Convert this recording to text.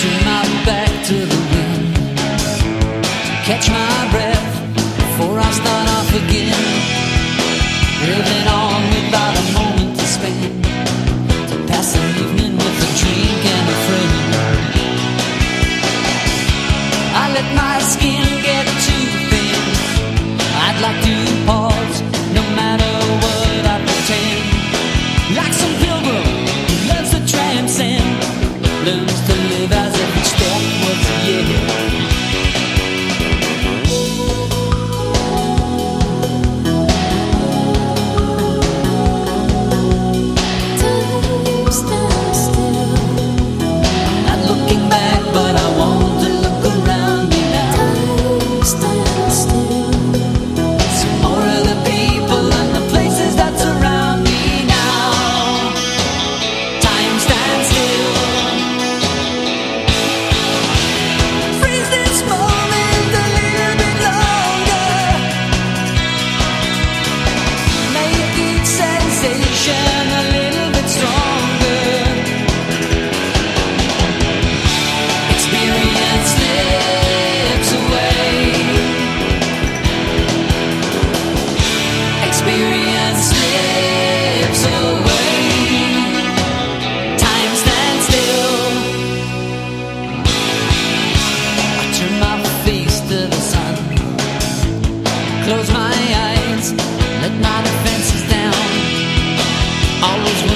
to my back to the my eyes, let my defenses down. Always